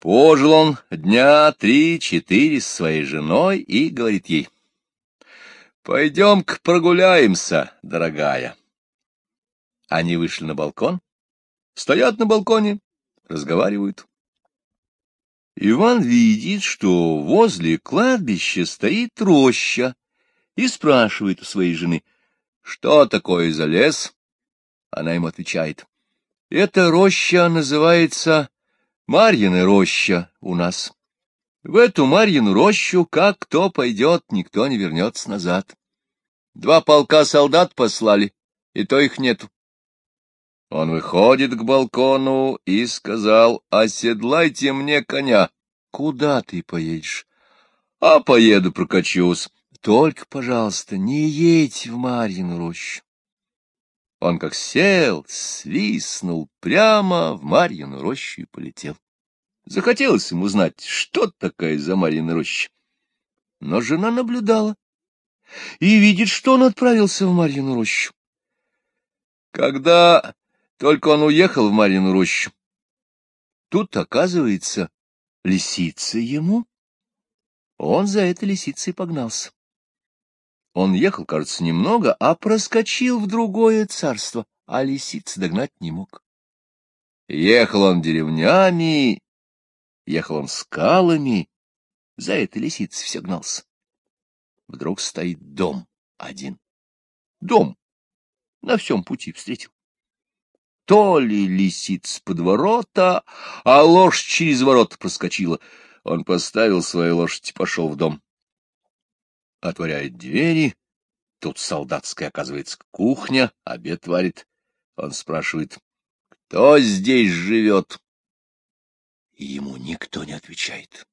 Пожил он дня три-четыре с своей женой и говорит ей, «Пойдем-ка прогуляемся, дорогая». Они вышли на балкон, стоят на балконе, разговаривают. Иван видит, что возле кладбища стоит роща, и спрашивает у своей жены, что такое за лес? Она ему отвечает, эта роща называется Марьина роща у нас. В эту Марьину рощу, как кто пойдет, никто не вернется назад. Два полка солдат послали, и то их нету. Он выходит к балкону и сказал, оседлайте мне коня. Куда ты поедешь? А поеду прокачусь. Только, пожалуйста, не едь в Марьину рощу. Он как сел, свистнул прямо в Марьину рощу и полетел. Захотелось ему знать, что такая за Марьина роща. Но жена наблюдала и видит, что он отправился в Марьину рощу. Когда только он уехал в Марьину рощу, тут, оказывается, лисица ему. Он за этой лисицей погнался. Он ехал, кажется, немного, а проскочил в другое царство, а лисиц догнать не мог. Ехал он деревнями, ехал он скалами, за этой лисицей все гнался. Вдруг стоит дом один. Дом. На всем пути встретил. То ли лисиц под ворота, а лошадь через ворот проскочила. Он поставил свою лошадь и пошел в дом отворяет двери. Тут солдатская, оказывается, кухня, обед варит. Он спрашивает, кто здесь живет? И ему никто не отвечает.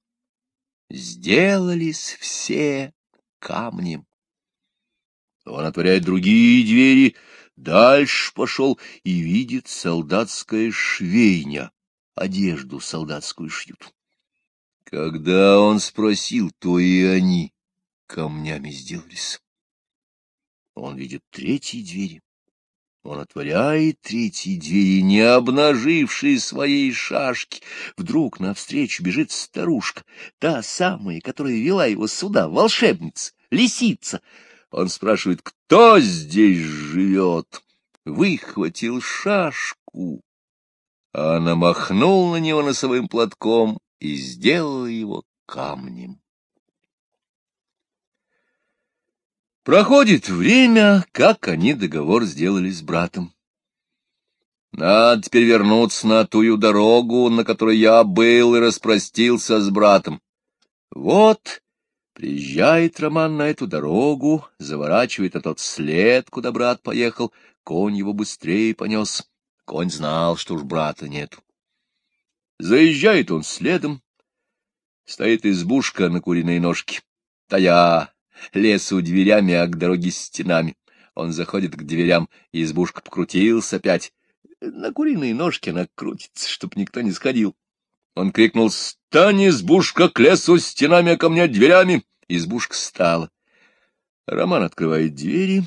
Сделались все камнем. Он отворяет другие двери, дальше пошел и видит солдатская швейня, одежду солдатскую шьют. Когда он спросил, то и они камнями сделались. Он видит третьи двери. Он отворяет третьи двери, не обнажившие своей шашки. Вдруг навстречу бежит старушка, та самая, которая вела его сюда, волшебница, лисица. Он спрашивает, кто здесь живет? Выхватил шашку. Она махнула на него носовым платком и сделала его камнем. Проходит время, как они договор сделали с братом. Надо теперь вернуться на ту дорогу, на которой я был и распростился с братом. Вот приезжает Роман на эту дорогу, заворачивает на тот след, куда брат поехал, конь его быстрее понес. Конь знал, что уж брата нету. Заезжает он следом, стоит избушка на куриной ножке. Тая лесу дверями, а к дороге стенами. Он заходит к дверям, и избушка покрутился опять. На куриные ножки она крутится, чтоб никто не сходил. Он крикнул «Стань, избушка, к лесу стенами, а ко мне дверями!» Избушка стала. Роман открывает двери.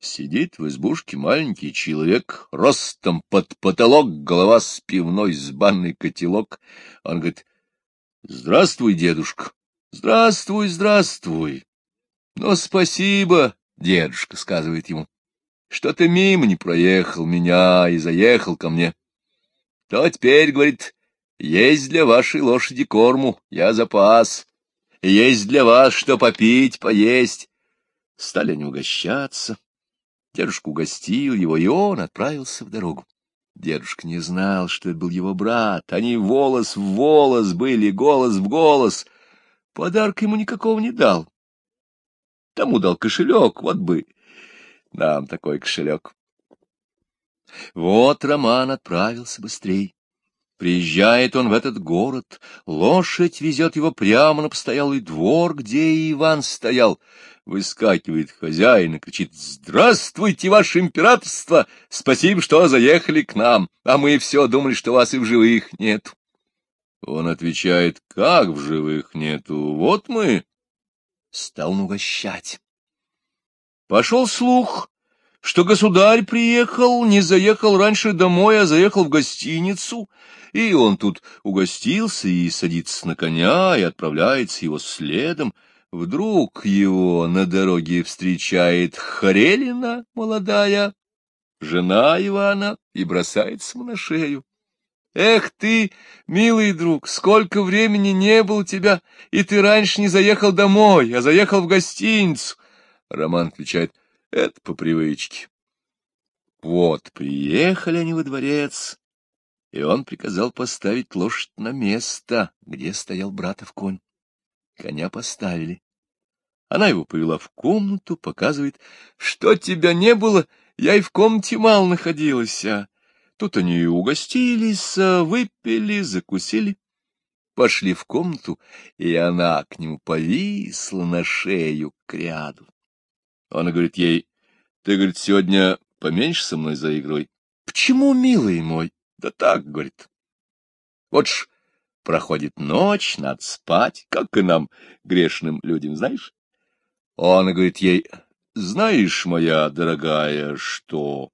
Сидит в избушке маленький человек, ростом под потолок, голова с пивной, с банный котелок. Он говорит, «Здравствуй, дедушка!» «Здравствуй, здравствуй!» — Ну, спасибо, — дедушка сказывает ему, — что ты мимо не проехал меня и заехал ко мне. То теперь, говорит, есть для вашей лошади корму, я запас, есть для вас что попить, поесть. Стали они угощаться. Дедушка угостил его, и он отправился в дорогу. Дедушка не знал, что это был его брат. Они волос в волос были, голос в голос. Подарка ему никакого не дал. Тому дал кошелек, вот бы нам такой кошелек. Вот Роман отправился быстрей. Приезжает он в этот город, лошадь везет его прямо на постоялый двор, где Иван стоял. Выскакивает хозяин и кричит «Здравствуйте, ваше императорство! Спасибо, что заехали к нам, а мы все думали, что вас и в живых нет». Он отвечает «Как в живых нету? Вот мы, стал угощать. Пошел слух, что государь приехал, не заехал раньше домой, а заехал в гостиницу, и он тут угостился и садится на коня, и отправляется его следом. Вдруг его на дороге встречает Харелина молодая, жена Ивана, и бросается ему на шею. Эх ты, милый друг, сколько времени не было тебя, и ты раньше не заехал домой, а заехал в гостиницу. Роман отвечает, это по привычке. Вот, приехали они во дворец, и он приказал поставить лошадь на место, где стоял братов конь. Коня поставили. Она его повела в комнату, показывает, что тебя не было, я и в комнате мало находилась. А тут они угостились, выпили, закусили. Пошли в комнату, и она к нему повисла на шею к ряду. Он говорит ей, ты, говорит, сегодня поменьше со мной за игрой. Почему, милый мой? Да так, говорит. Вот ж проходит ночь, надо спать, как и нам, грешным людям, знаешь? Он говорит ей, знаешь, моя дорогая, что...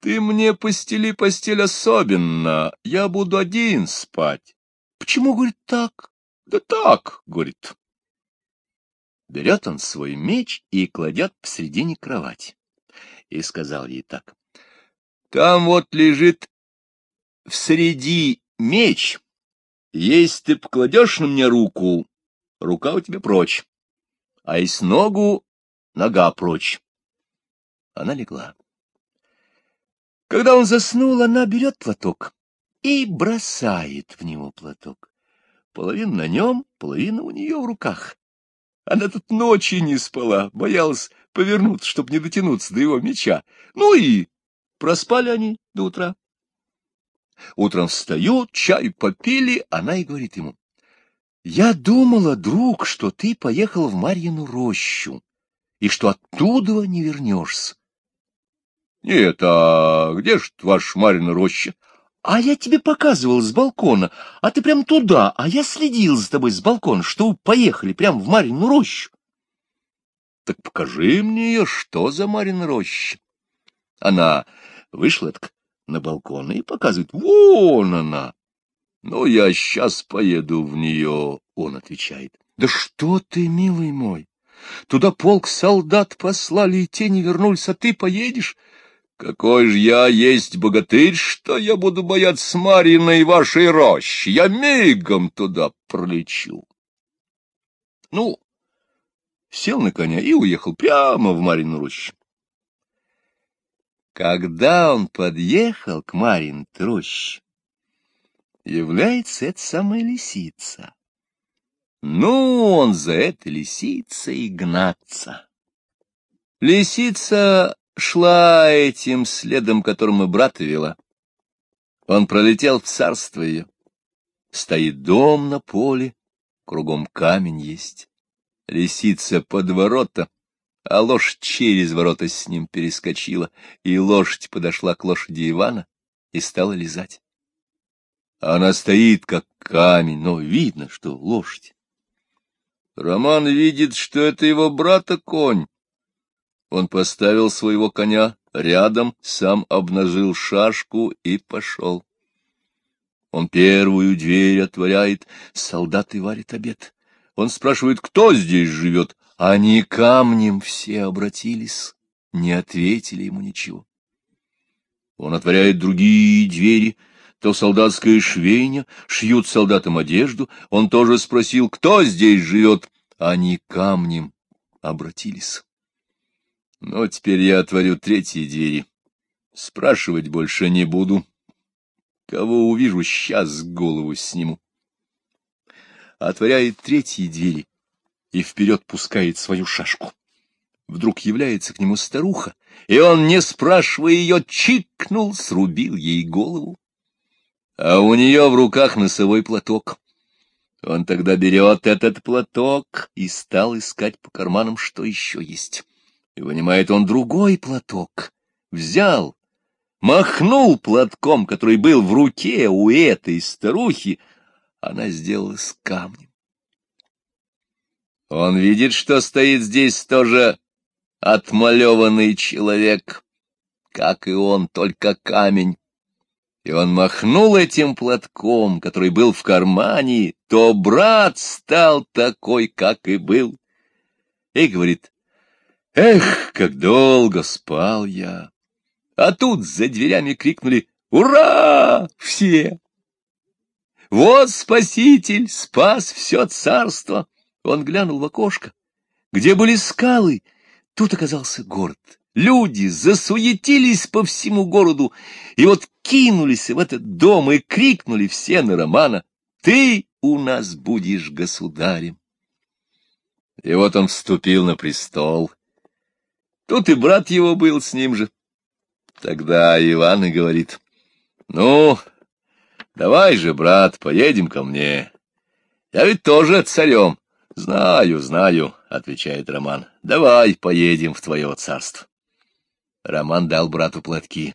Ты мне постели постель особенно, я буду один спать. Почему, говорит, так? Да так, говорит. Берет он свой меч и кладет посредине кровати. И сказал ей так. Там вот лежит в среди меч. Если ты покладешь на мне руку, рука у тебя прочь, а из ногу нога прочь. Она легла. Когда он заснул, она берет платок и бросает в него платок. Половина на нем, половина у нее в руках. Она тут ночи не спала, боялась повернуться, чтобы не дотянуться до его меча. Ну и проспали они до утра. Утром встают, чай попили, она и говорит ему. — Я думала, друг, что ты поехал в Марьину рощу, и что оттуда не вернешься. — Нет, а где ж ваша Марьина роща? А я тебе показывал с балкона, а ты прям туда, а я следил за тобой с балкона, что вы поехали прям в Марину рощу. Так покажи мне ее, что за Марина роща. Она вышла так на балкон и показывает, вон она. Ну, я сейчас поеду в нее, он отвечает. Да что ты, милый мой, туда полк солдат послали, и те не вернулись, а ты поедешь? Какой же я есть богатырь, что я буду бояться Марьиной вашей рощи? Я мигом туда пролечу. Ну, сел на коня и уехал прямо в Марину рощу. Когда он подъехал к Марин роще, является эта самая лисица. Ну, он за этой лисицей гнаться. Лисица шла этим следом, которым и брата вела. Он пролетел в царство ее. Стоит дом на поле, кругом камень есть. Лисица под ворота, а лошадь через ворота с ним перескочила, и лошадь подошла к лошади Ивана и стала лизать. Она стоит, как камень, но видно, что лошадь. Роман видит, что это его брата конь, он поставил своего коня рядом, сам обнажил шашку и пошел. Он первую дверь отворяет, солдаты варят обед. Он спрашивает, кто здесь живет. Они камнем все обратились, не ответили ему ничего. Он отворяет другие двери, то солдатская швейня, шьют солдатам одежду. Он тоже спросил, кто здесь живет. Они камнем обратились. Но теперь я отворю третьи двери. Спрашивать больше не буду. Кого увижу, сейчас голову сниму. Отворяет третьи двери и вперед пускает свою шашку. Вдруг является к нему старуха, и он, не спрашивая ее, чикнул, срубил ей голову. А у нее в руках носовой платок. Он тогда берет этот платок и стал искать по карманам, что еще есть и вынимает он другой платок. Взял, махнул платком, который был в руке у этой старухи, она сделала с камнем. Он видит, что стоит здесь тоже отмалеванный человек, как и он, только камень. И он махнул этим платком, который был в кармане, то брат стал такой, как и был. И говорит, эх, как долго спал я. А тут за дверями крикнули «Ура!» все. Вот спаситель спас все царство. Он глянул в окошко, где были скалы. Тут оказался город. Люди засуетились по всему городу, и вот кинулись в этот дом и крикнули все на Романа, «Ты у нас будешь государем!» И вот он вступил на престол. Тут и брат его был с ним же. Тогда Иван и говорит, «Ну, давай же, брат, поедем ко мне. Я ведь тоже царем». «Знаю, знаю», — отвечает Роман, — «давай поедем в твое царство». Роман дал брату платки.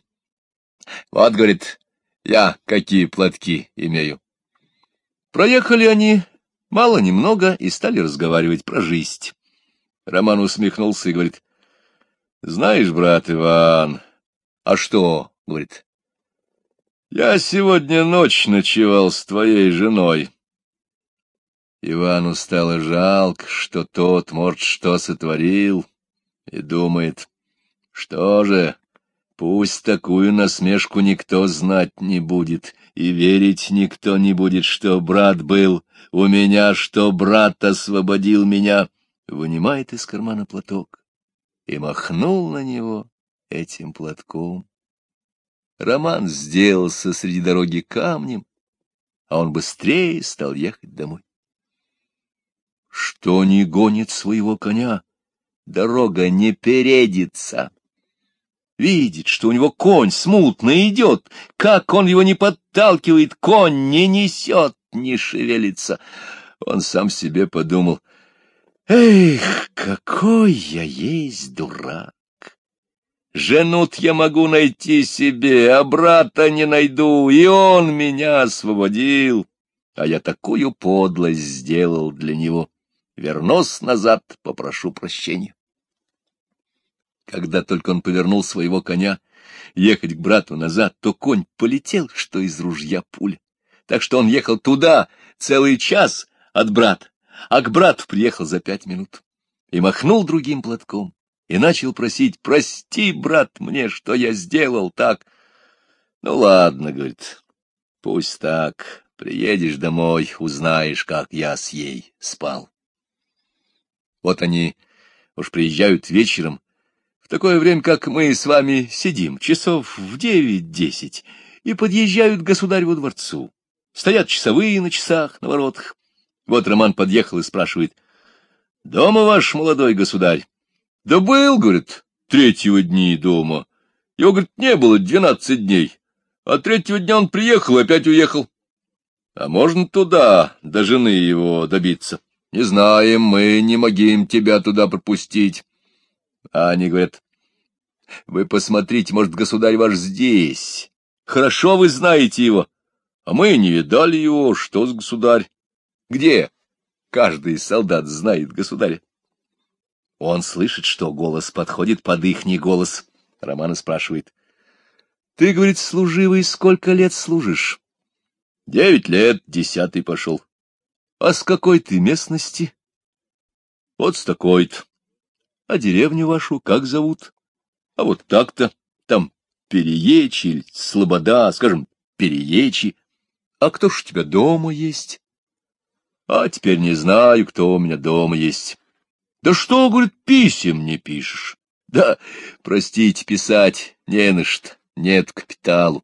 Вот, говорит, я какие платки имею. Проехали они мало-немного и стали разговаривать про жизнь. Роман усмехнулся и говорит, знаешь, брат Иван, а что, говорит, я сегодня ночь ночевал с твоей женой. Ивану стало жалко, что тот, может, что сотворил, и думает, что же, пусть такую насмешку никто знать не будет, и верить никто не будет, что брат был у меня, что брат освободил меня. Вынимает из кармана платок и махнул на него этим платком. Роман сделался среди дороги камнем, а он быстрее стал ехать домой. Что не гонит своего коня, дорога не передится видит, что у него конь смутно идет, как он его не подталкивает, конь не несет, не шевелится. Он сам себе подумал, эх, какой я есть дурак! Женут я могу найти себе, а брата не найду, и он меня освободил, а я такую подлость сделал для него. Вернусь назад, попрошу прощения. Когда только он повернул своего коня ехать к брату назад, то конь полетел, что из ружья пуля. Так что он ехал туда целый час от брата, а к брату приехал за пять минут. И махнул другим платком, и начал просить, «Прости, брат, мне, что я сделал так». «Ну ладно», — говорит, — «пусть так, приедешь домой, узнаешь, как я с ей спал». Вот они уж приезжают вечером, такое время, как мы с вами сидим, часов в девять-десять, и подъезжают к государеву дворцу. Стоят часовые на часах, на воротах. Вот Роман подъехал и спрашивает, — Дома ваш молодой государь? — Да был, — говорит, — третьего дни дома. Его, говорит, не было двенадцать дней. А третьего дня он приехал и опять уехал. А можно туда, до жены его добиться? Не знаем мы, не могим тебя туда пропустить. А они говорят, вы посмотрите, может, государь ваш здесь. Хорошо вы знаете его. А мы не видали его. Что с государь? Где? Каждый солдат знает государя. Он слышит, что голос подходит под ихний голос. Роман спрашивает. — Ты, говорит, служивый, сколько лет служишь? — Девять лет, десятый пошел. — А с какой ты местности? — Вот с такой-то. А деревню вашу как зовут? А вот так-то, там Переечи или Слобода, скажем, Переечи. А кто ж у тебя дома есть? А теперь не знаю, кто у меня дома есть. Да что, говорит, писем не пишешь? Да, простите, писать не на что, нет капиталу.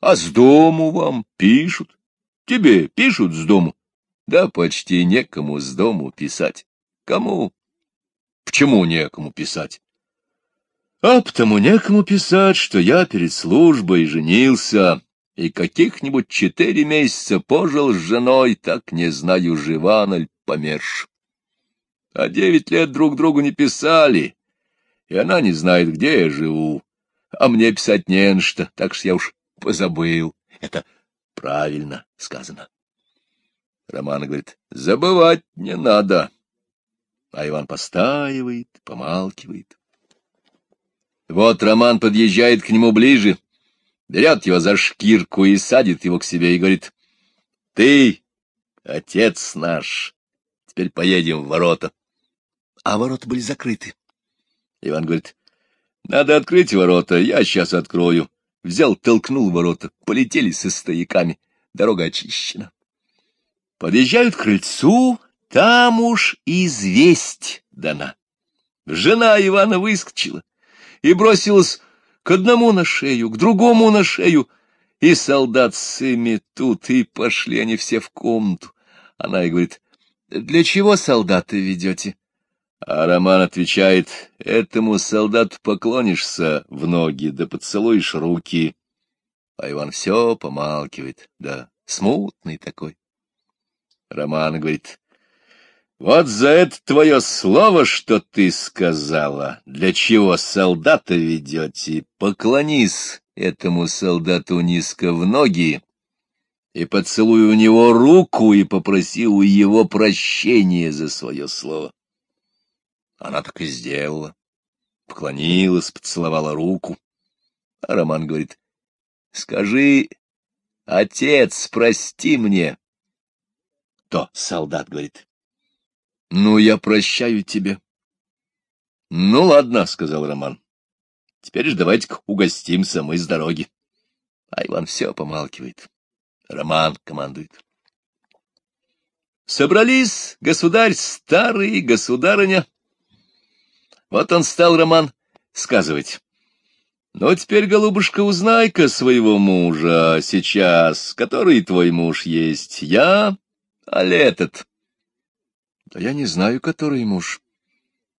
А с дому вам пишут? Тебе пишут с дому? Да почти некому с дому писать. Кому? Почему некому писать? А потому некому писать, что я перед службой женился, и каких-нибудь четыре месяца пожил с женой, так не знаю, жива она ли померш. А девять лет друг другу не писали, и она не знает, где я живу. А мне писать не на что, так что я уж позабыл. Это правильно сказано. Роман говорит, забывать не надо. А Иван постаивает, помалкивает. Вот Роман подъезжает к нему ближе, берет его за шкирку и садит его к себе и говорит, «Ты, отец наш, теперь поедем в ворота». А ворота были закрыты. Иван говорит, «Надо открыть ворота, я сейчас открою». Взял, толкнул ворота, полетели со стояками, дорога очищена. Подъезжают к крыльцу, там уж известь дана. Жена Ивана выскочила и бросилась к одному на шею, к другому на шею, и солдат с ими тут, и пошли они все в комнату. Она и говорит, «Для чего солдаты ведете?» А Роман отвечает, «Этому солдату поклонишься в ноги, да поцелуешь руки». А Иван все помалкивает, да, смутный такой. Роман говорит, вот за это твое слово, что ты сказала, для чего солдата ведете, поклонись этому солдату низко в ноги и поцелуй у него руку и попроси у его прощения за свое слово. Она так и сделала. Поклонилась, поцеловала руку. А Роман говорит, скажи, отец, прости мне. То солдат говорит, — Ну, я прощаю тебе. — Ну, ладно, — сказал Роман. — Теперь же давайте-ка угостимся, мы с дороги. А Иван все помалкивает. Роман командует. Собрались, государь старый, государыня. Вот он стал, Роман, сказывать. Ну, теперь, голубушка, узнай-ка своего мужа сейчас, который твой муж есть, я, а этот. Да я не знаю, который муж.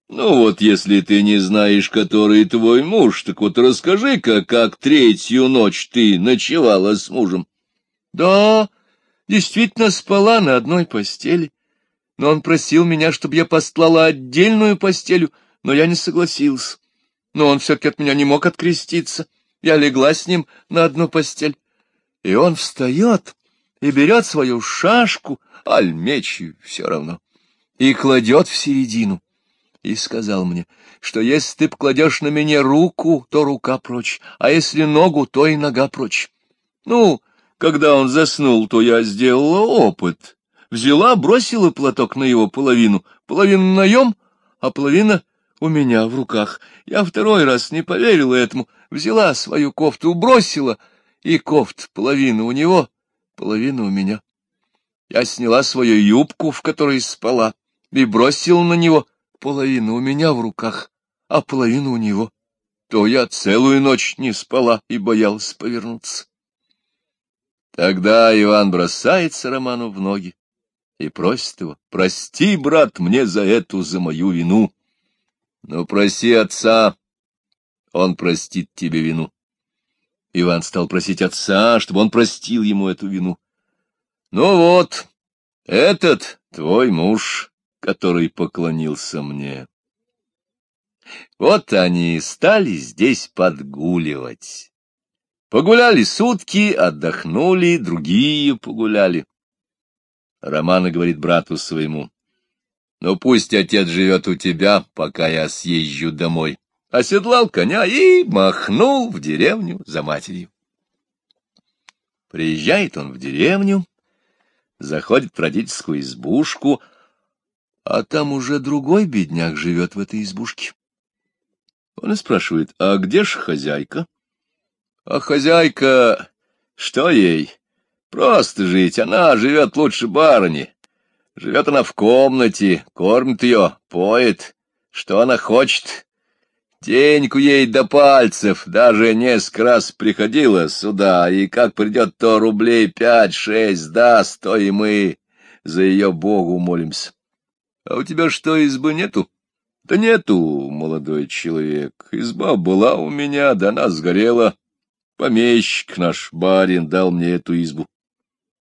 Ну вот, если ты не знаешь, который твой муж, так вот расскажи-ка, как третью ночь ты ночевала с мужем. Да, действительно спала на одной постели, но он просил меня, чтобы я постлала отдельную постелю, но я не согласился. Но он все-таки от меня не мог откреститься. Я легла с ним на одну постель, и он встает и берет свою шашку, аль меч, все равно и кладет в середину. И сказал мне, что если ты покладешь на меня руку, то рука прочь, а если ногу, то и нога прочь. Ну, когда он заснул, то я сделала опыт. Взяла, бросила платок на его половину, половину наем, а половина у меня в руках. Я второй раз не поверила этому, взяла свою кофту, бросила, и кофт половину у него, половину у меня. Я сняла свою юбку, в которой спала, и бросил на него половину у меня в руках, а половину у него, то я целую ночь не спала и боялась повернуться. Тогда Иван бросается Роману в ноги и просит его, «Прости, брат, мне за эту, за мою вину. Но проси отца, он простит тебе вину». Иван стал просить отца, чтобы он простил ему эту вину. «Ну вот, этот твой муж, который поклонился мне. Вот они стали здесь подгуливать. Погуляли сутки, отдохнули, другие погуляли. Романа говорит брату своему, «Ну пусть отец живет у тебя, пока я съезжу домой». Оседлал коня и махнул в деревню за матерью. Приезжает он в деревню, заходит в родительскую избушку, а там уже другой бедняк живет в этой избушке. Он и спрашивает, а где ж хозяйка? А хозяйка, что ей? Просто жить, она живет лучше барыни. Живет она в комнате, кормит ее, поет. Что она хочет? Деньку ей до пальцев, даже несколько раз приходила сюда, и как придет то рублей пять-шесть даст, то и мы за ее Богу молимся. А у тебя что, избы нету? Да нету, молодой человек. Изба была у меня, да она сгорела. Помещик наш, барин, дал мне эту избу.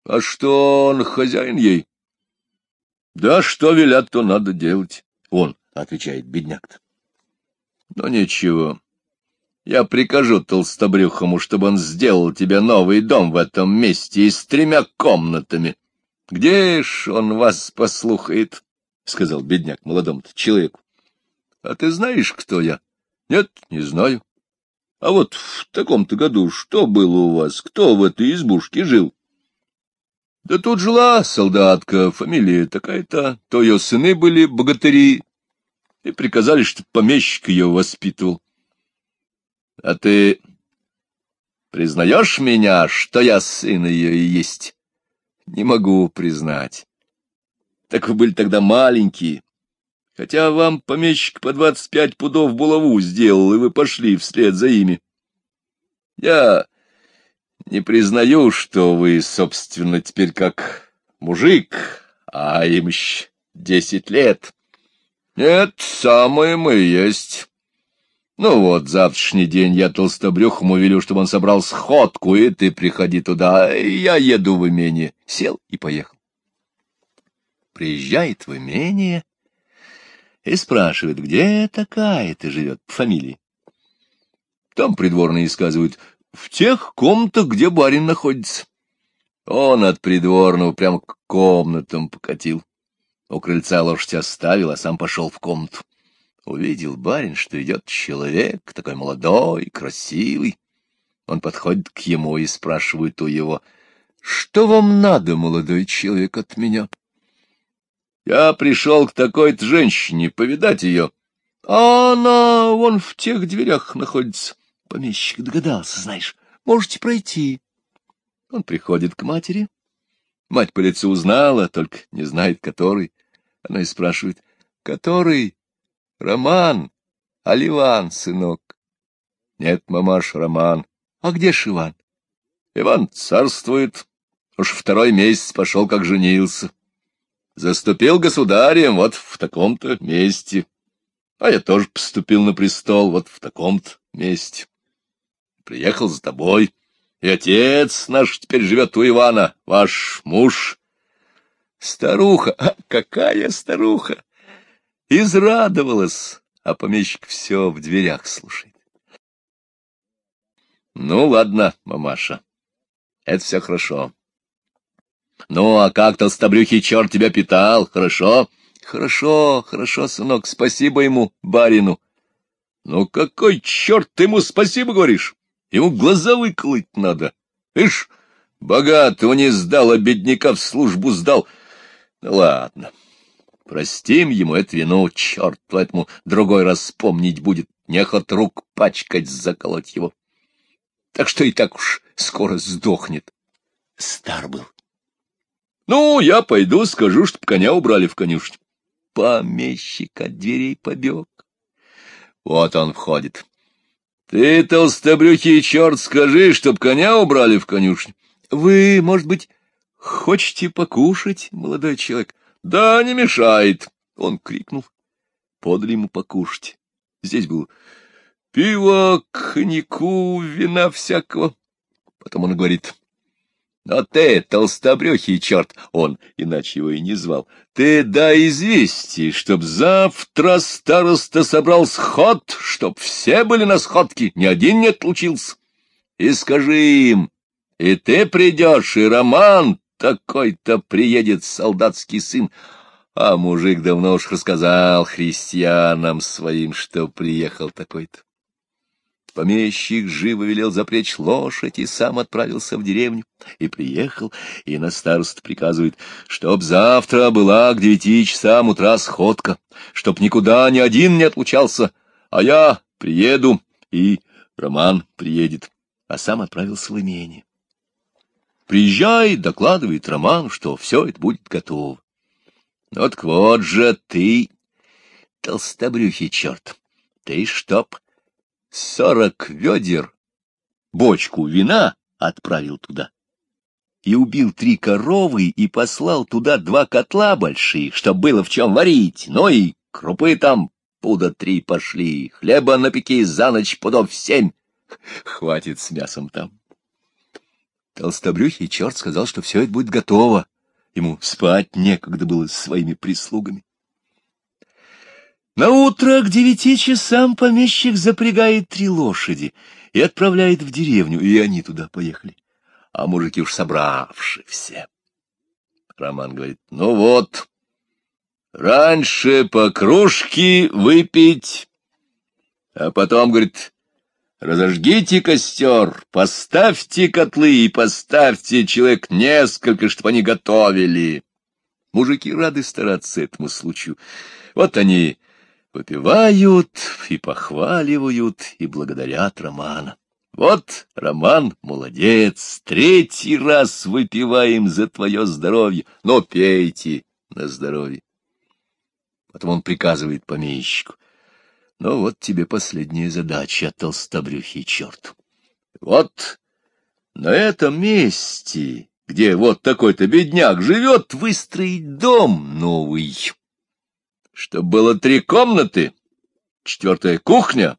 А что он хозяин ей? Да что велят, то надо делать. Он, отвечает бедняк-то. Но ничего. Я прикажу толстобрюхому, чтобы он сделал тебе новый дом в этом месте и с тремя комнатами. Где ж он вас послухает? — сказал бедняк молодому человеку. — А ты знаешь, кто я? — Нет, не знаю. А вот в таком-то году что было у вас? Кто в этой избушке жил? Да тут жила солдатка, фамилия такая-то, то ее сыны были богатыри, и приказали, чтобы помещик ее воспитывал. А ты признаешь меня, что я сын ее и есть? Не могу признать. Так вы были тогда маленькие. Хотя вам помещик по двадцать пять пудов булаву сделал, и вы пошли вслед за ими. Я не признаю, что вы, собственно, теперь как мужик, а им еще десять лет. Нет, самое мы есть. Ну вот, завтрашний день я толстобрюхому велю, чтобы он собрал сходку, и ты приходи туда, я еду в имение. Сел и поехал. Приезжает в имение и спрашивает, где такая-то живет по фамилии. Там придворные сказывают, в тех комнатах, где барин находится. Он от придворного прямо к комнатам покатил. У крыльца лошадь оставил, а сам пошел в комнату. Увидел барин, что идет человек, такой молодой, красивый. Он подходит к ему и спрашивает у его, «Что вам надо, молодой человек, от меня?» «Я пришел к такой-то женщине, повидать ее. А она вон в тех дверях находится». Помещик догадался, знаешь. Можете пройти. Он приходит к матери. Мать по лицу узнала, только не знает, который. Она и спрашивает, который? Роман, а Ливан, сынок? Нет, мамаш, Роман. А где ж Иван? Иван царствует. Уж второй месяц пошел, как женился. Заступил государем вот в таком-то месте. А я тоже поступил на престол вот в таком-то месте приехал за тобой. И отец наш теперь живет у Ивана, ваш муж. Старуха, а какая старуха! Израдовалась, а помещик все в дверях слушает. Ну, ладно, мамаша, это все хорошо. Ну, а как толстобрюхий черт тебя питал, хорошо? Хорошо, хорошо, сынок, спасибо ему, барину. Ну, какой черт ты ему спасибо говоришь? Ему глаза выколоть надо. Ишь, богатого не сдал, а бедняка в службу сдал. Ну, ладно, простим ему эту вину, черт поэтому другой раз помнить будет, нехот рук пачкать, заколоть его. Так что и так уж скоро сдохнет. Стар был. Ну, я пойду, скажу, чтоб коня убрали в конюшню. Помещик от дверей побег. Вот он входит. Ты, толстобрюхий черт, скажи, чтоб коня убрали в конюшню. Вы, может быть, хотите покушать, молодой человек? Да, не мешает. Он крикнул. Подали ему покушать. Здесь был пиво, коньяку, вина всякого. Потом он говорит, но ты, толстобрюхий черт, он, иначе его и не звал, ты дай известие, чтоб завтра староста собрал сход, чтоб все были на сходке, ни один не отлучился. И скажи им, и ты придешь, и Роман такой-то приедет, солдатский сын, а мужик давно уж рассказал христианам своим, что приехал такой-то. Помещик живо велел запречь лошадь и сам отправился в деревню. И приехал, и на старост приказывает, чтоб завтра была к девяти часам утра сходка, чтоб никуда ни один не отлучался, а я приеду, и Роман приедет, а сам отправился в имение. Приезжает, докладывает Роман, что все это будет готово. Ну так вот же ты, толстобрюхий черт, ты чтоб сорок ведер, бочку вина отправил туда. И убил три коровы и послал туда два котла больших, чтоб было в чем варить, ну и крупы там пуда три пошли, хлеба напеки за ночь пудов семь. Хватит с мясом там. Толстобрюхий черт сказал, что все это будет готово. Ему спать некогда было с своими прислугами. На утро к девяти часам помещик запрягает три лошади и отправляет в деревню, и они туда поехали. А мужики уж собравши все. Роман говорит, ну вот, раньше по кружке выпить, а потом, говорит, Разожгите костер, поставьте котлы и поставьте человек несколько, чтобы они готовили. Мужики рады стараться этому случаю. Вот они выпивают и похваливают, и благодарят Романа. Вот, Роман, молодец, третий раз выпиваем за твое здоровье, но пейте на здоровье. Потом он приказывает помещику. Ну вот тебе последняя задача, толстобрюхий черт. Вот на этом месте, где вот такой-то бедняк живет, выстроить дом новый. Чтоб было три комнаты, четвертая кухня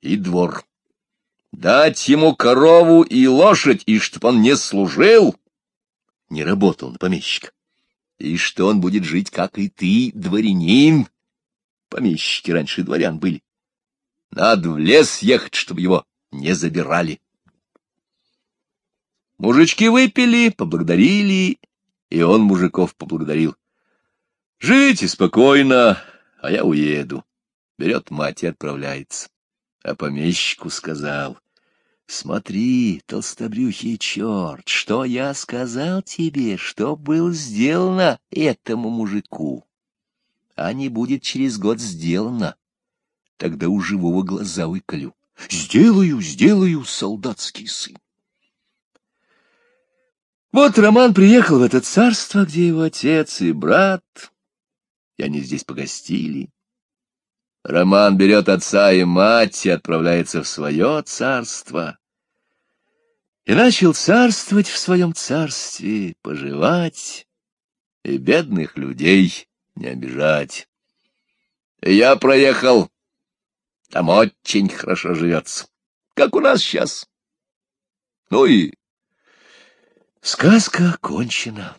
и двор. Дать ему корову и лошадь, и чтоб он не служил, не работал на помещика. И что он будет жить, как и ты, дворянин, Помещики раньше дворян были. Надо в лес ехать, чтобы его не забирали. Мужички выпили, поблагодарили, и он мужиков поблагодарил. Живите спокойно, а я уеду. Берет мать и отправляется. А помещику сказал, смотри, толстобрюхий черт, что я сказал тебе, что было сделано этому мужику а не будет через год сделано. Тогда у живого глаза выколю. Сделаю, сделаю, солдатский сын. Вот Роман приехал в это царство, где его отец и брат, и они здесь погостили. Роман берет отца и мать и отправляется в свое царство. И начал царствовать в своем царстве, поживать, и бедных людей не обижать. Я проехал. Там очень хорошо живется, как у нас сейчас. Ну и сказка кончена.